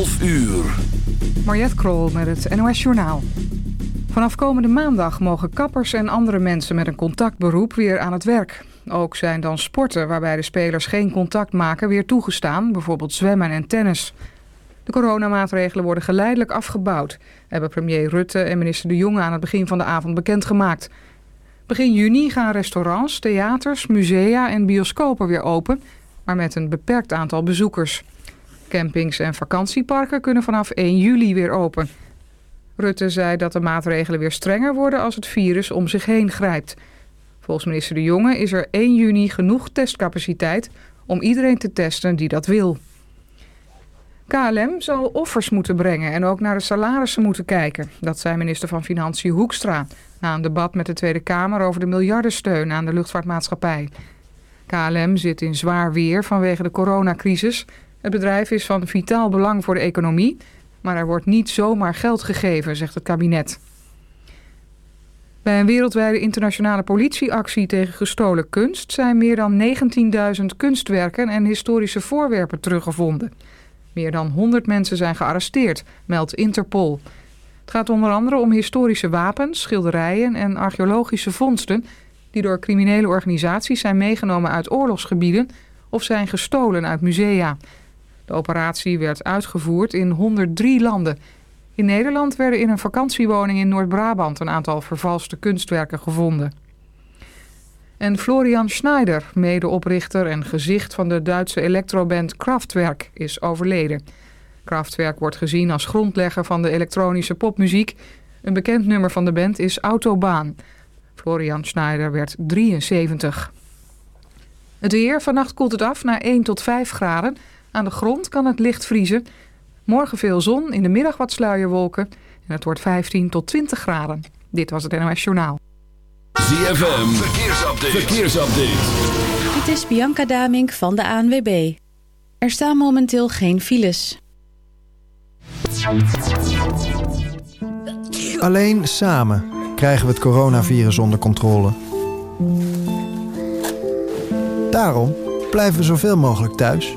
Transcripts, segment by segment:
12 uur. Mariette Krol met het NOS Journaal. Vanaf komende maandag mogen kappers en andere mensen met een contactberoep weer aan het werk. Ook zijn dan sporten waarbij de spelers geen contact maken weer toegestaan, bijvoorbeeld zwemmen en tennis. De coronamaatregelen worden geleidelijk afgebouwd, hebben premier Rutte en minister De Jonge aan het begin van de avond bekendgemaakt. Begin juni gaan restaurants, theaters, musea en bioscopen weer open, maar met een beperkt aantal bezoekers. Campings en vakantieparken kunnen vanaf 1 juli weer open. Rutte zei dat de maatregelen weer strenger worden als het virus om zich heen grijpt. Volgens minister De Jonge is er 1 juni genoeg testcapaciteit om iedereen te testen die dat wil. KLM zal offers moeten brengen en ook naar de salarissen moeten kijken. Dat zei minister van Financiën Hoekstra na een debat met de Tweede Kamer over de miljardensteun aan de luchtvaartmaatschappij. KLM zit in zwaar weer vanwege de coronacrisis. Het bedrijf is van vitaal belang voor de economie, maar er wordt niet zomaar geld gegeven, zegt het kabinet. Bij een wereldwijde internationale politieactie tegen gestolen kunst zijn meer dan 19.000 kunstwerken en historische voorwerpen teruggevonden. Meer dan 100 mensen zijn gearresteerd, meldt Interpol. Het gaat onder andere om historische wapens, schilderijen en archeologische vondsten die door criminele organisaties zijn meegenomen uit oorlogsgebieden of zijn gestolen uit musea. De operatie werd uitgevoerd in 103 landen. In Nederland werden in een vakantiewoning in Noord-Brabant een aantal vervalste kunstwerken gevonden. En Florian Schneider, medeoprichter en gezicht van de Duitse electroband Kraftwerk, is overleden. Kraftwerk wordt gezien als grondlegger van de elektronische popmuziek. Een bekend nummer van de band is Autobaan. Florian Schneider werd 73. Het weer, vannacht koelt het af naar 1 tot 5 graden. Aan de grond kan het licht vriezen. Morgen veel zon, in de middag wat sluierwolken. En het wordt 15 tot 20 graden. Dit was het NOS Journaal. ZFM, verkeersupdate. verkeersupdate. Dit is Bianca Damink van de ANWB. Er staan momenteel geen files. Alleen samen krijgen we het coronavirus onder controle. Daarom blijven we zoveel mogelijk thuis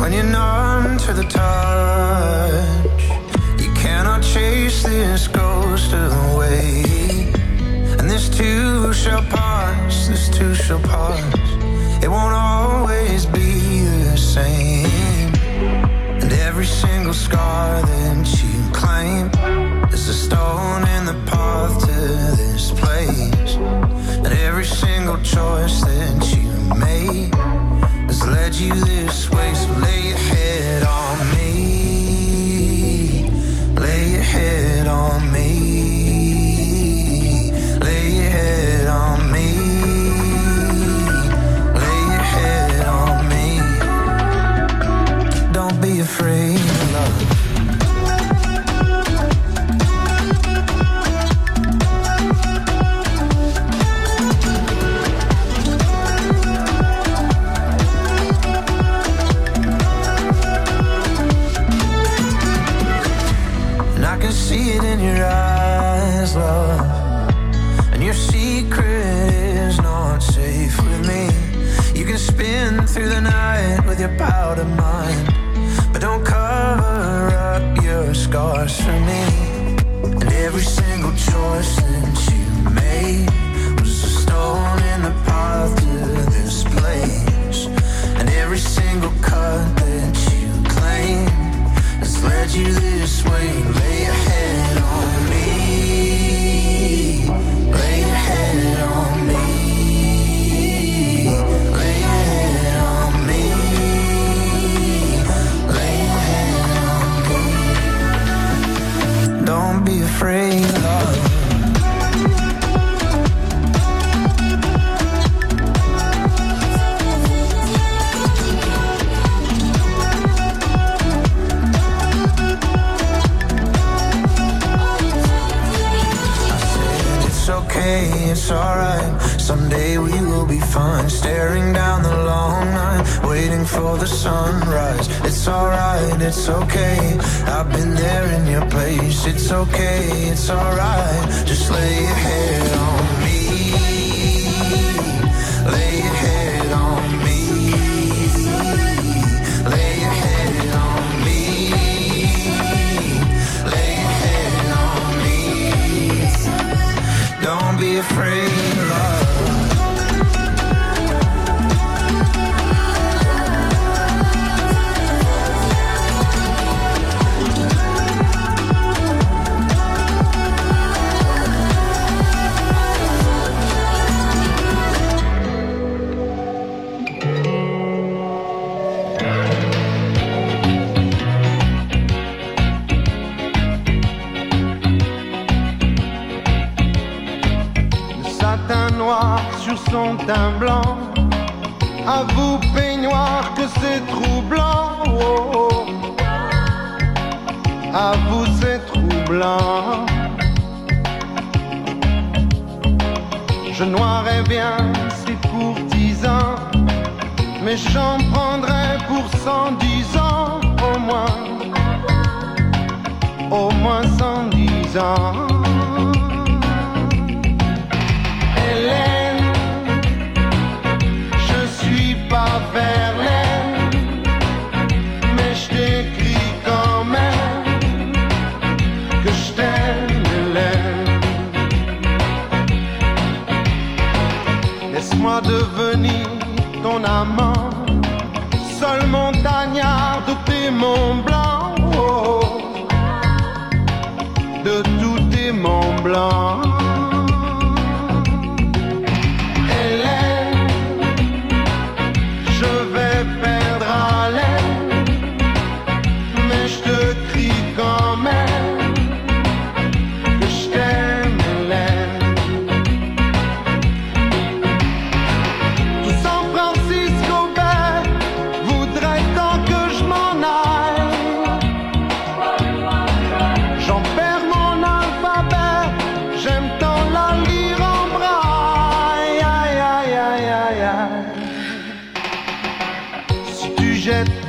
When you're numb to the touch, you cannot chase this ghost away. And this too shall pass, this too shall pass. It won't always be the same. And every single scar that you claim is a stone in the path to this place. And every single choice that you made led you this way. So lay your head on me. Lay your head on me.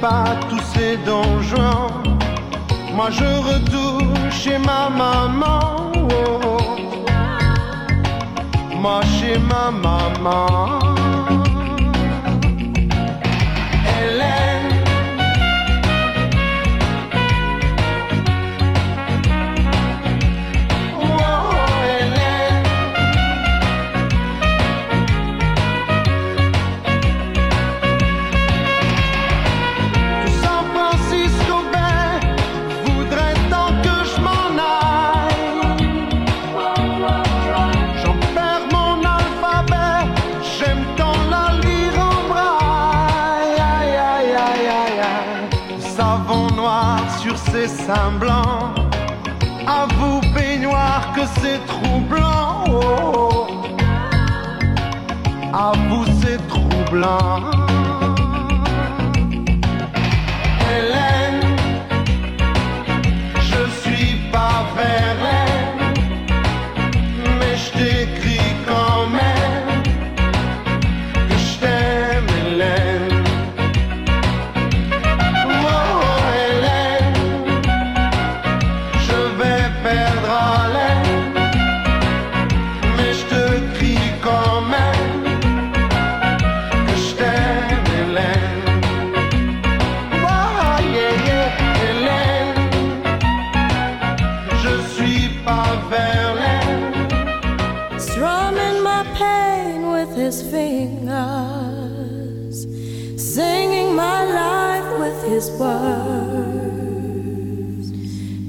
pas tous ces donjons. Moi je retourne chez ma maman. Moi chez ma maman. satin blanc. À vous, peignoir, que c'est troublant. Oh, oh. À vous, c'est troublant. with his fingers, singing my life with his words,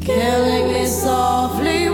killing me softly.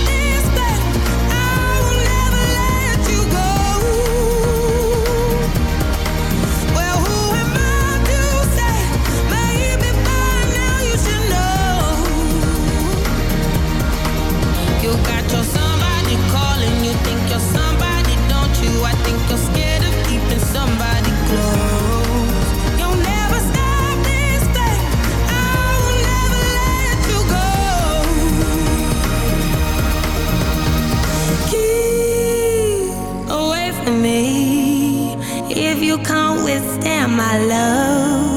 Stand, my love.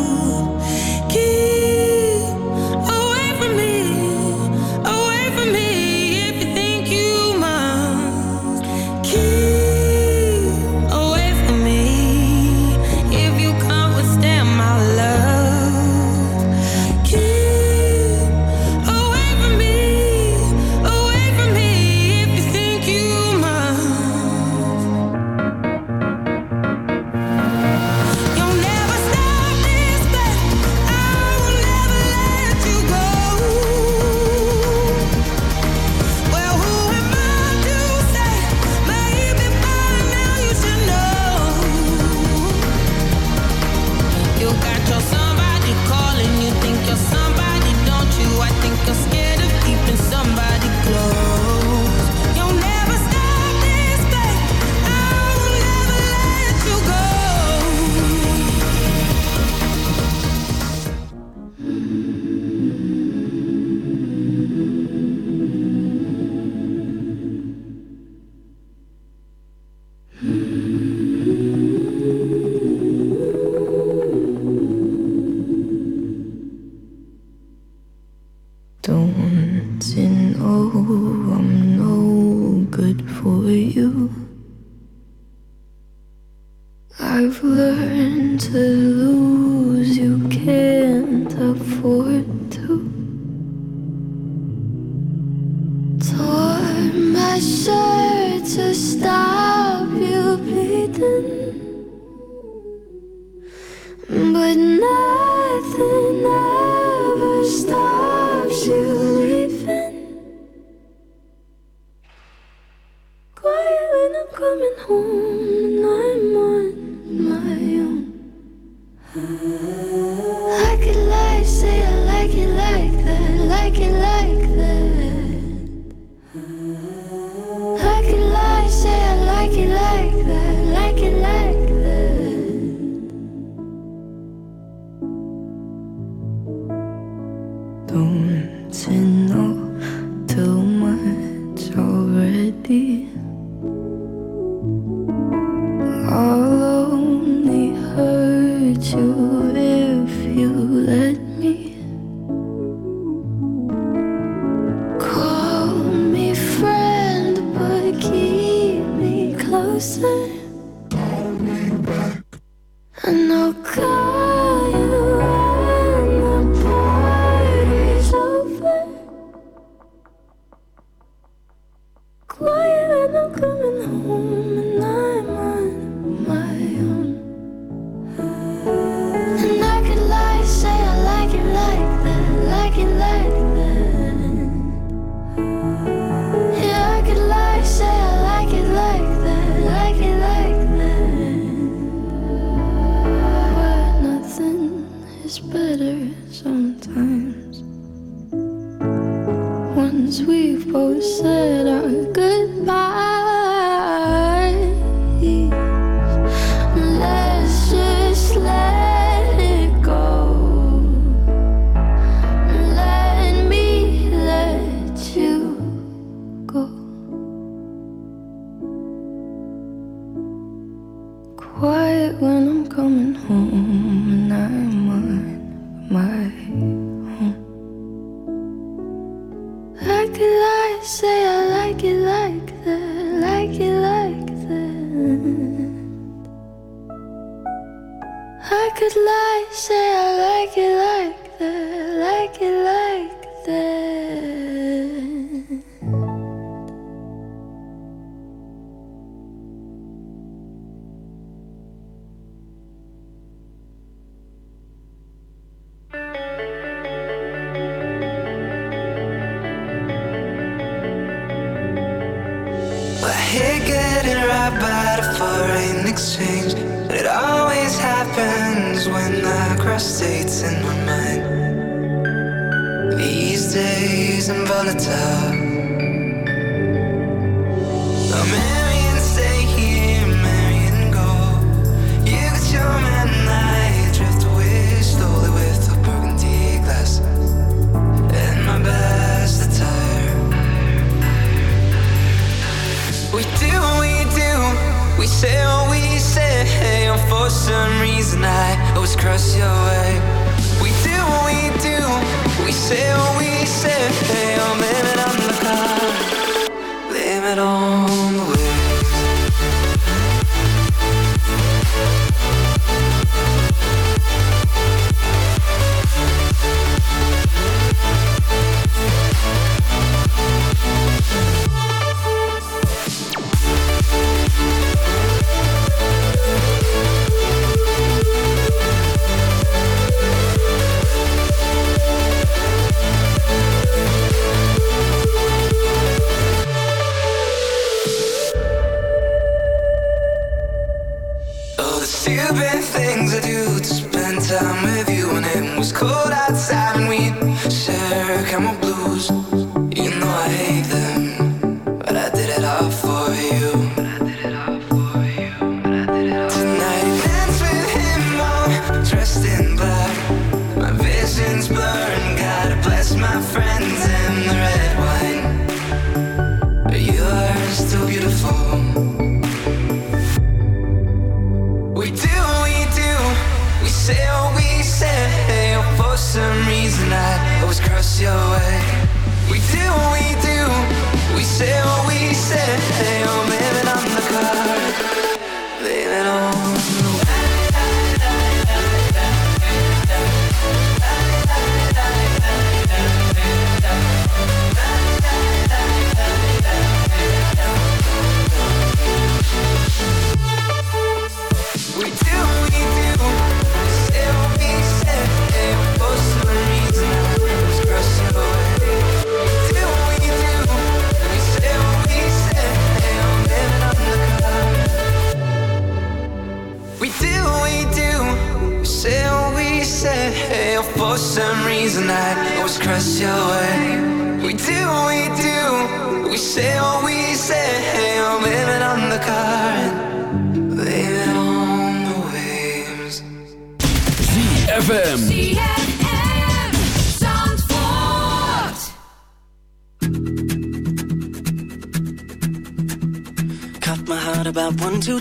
I hate getting right by the foreign exchange. But it always happens when I cross states in my mind. These days I'm volatile. Say what we say. For some reason, I always cross your way. We do what we do, we say what we say. Oh, it on the car, blame it on the waves.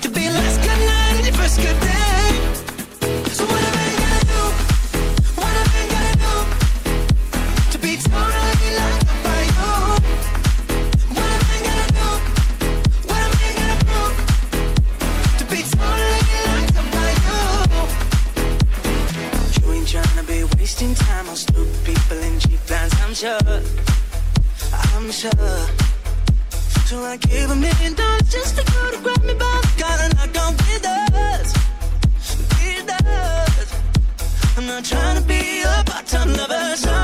To be last good night and your first good day? What a man gotta do? To be totally by you? What a man gotta do? What a man gotta do to be totally by you? You ain't be wasting time on stupid people and cheap lines. I'm sure. I'm sure. So I gave a million dollars just to go to grab me by the collar and knock on with us, with us. I'm not trying to be a part-time lover. Sign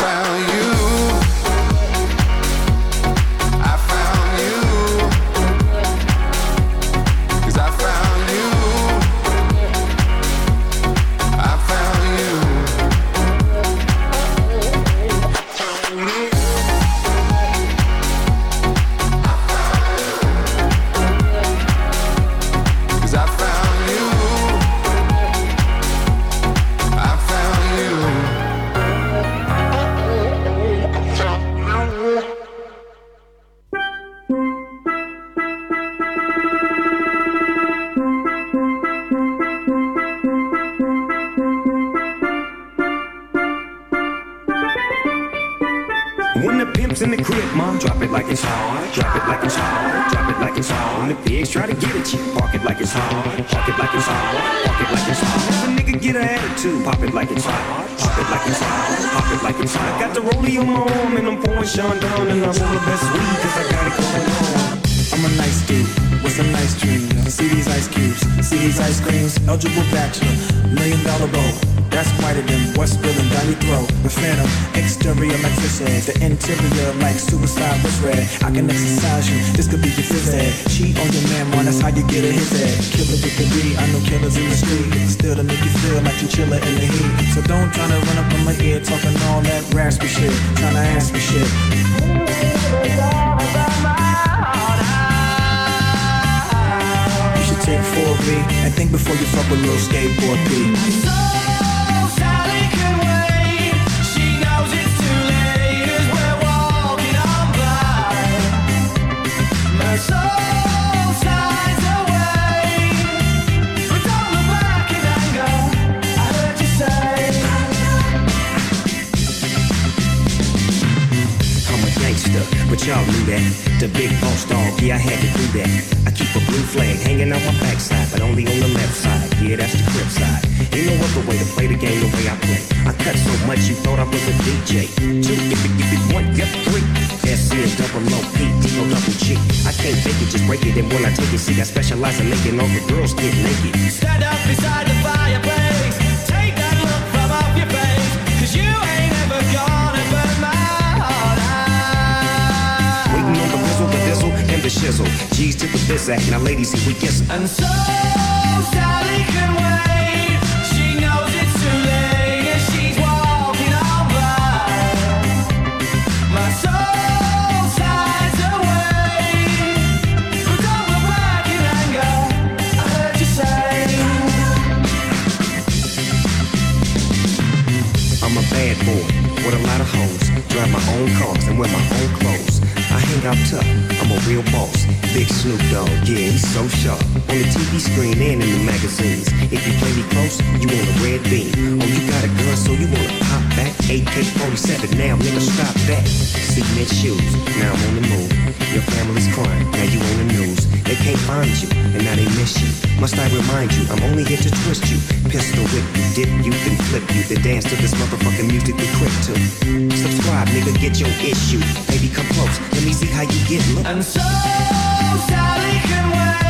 found you. But y'all knew that. The big boss dog, yeah, I had to do that. I keep a blue flag hanging out my backside, but only on the left side. Yeah, that's the crib side. Ain't no other way to play the game the way I play. I cut so much you thought I was a DJ. Two, if it, if it, one, yep, three. S is double O P D O double G. I can't fake it, just break it. And when I take it, see, I specialize in making all the girls get naked. Stand up beside the fireplace. Take that look from off your face. Cause you ain't ever gonna burn my heart out. Waiting on the bizzle, the dizzle, and the shizzle. G's to the biz act. Now, ladies, here we kiss. And so Sally can wait. With a lot of hoes. Drive my own cars and wear my own clothes. I hang out tough. I'm a real boss. Big Snoop Dogg, yeah, he's so sharp. On the TV screen and in the magazines. If you play me close, you want a red beam. Oh, you got a gun, so you wanna pop back? AK-47, now nigga stop that. Cement shoes, now I'm on the move. Your family's crying, now you on the news. They can't find you, and now they miss you. Must I remind you, I'm only here to twist you. Pistol whip you, dip you, then flip you. Then dance to this motherfucking music we quick to. Subscribe, nigga, get your issue. Baby, come close, let me see how you get look. And so Sally can wait.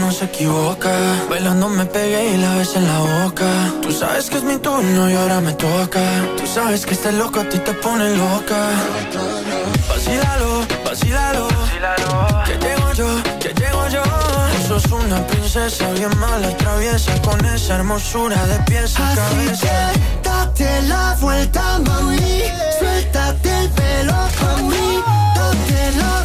No se equivoca. Bailando me pegué y la ves en la boca. Tú sabes que es mi turno y ahora me toca. Tú sabes que este loco a ti te pone loca. Vacílalo, vacílalo. Que llego yo, que llego yo. Tú sos una princesa bien mala, traviesa. Con esa hermosura de pies a Así cabeza. que date la vuelta, mami. Suéltate el pelo pa' mí. Date la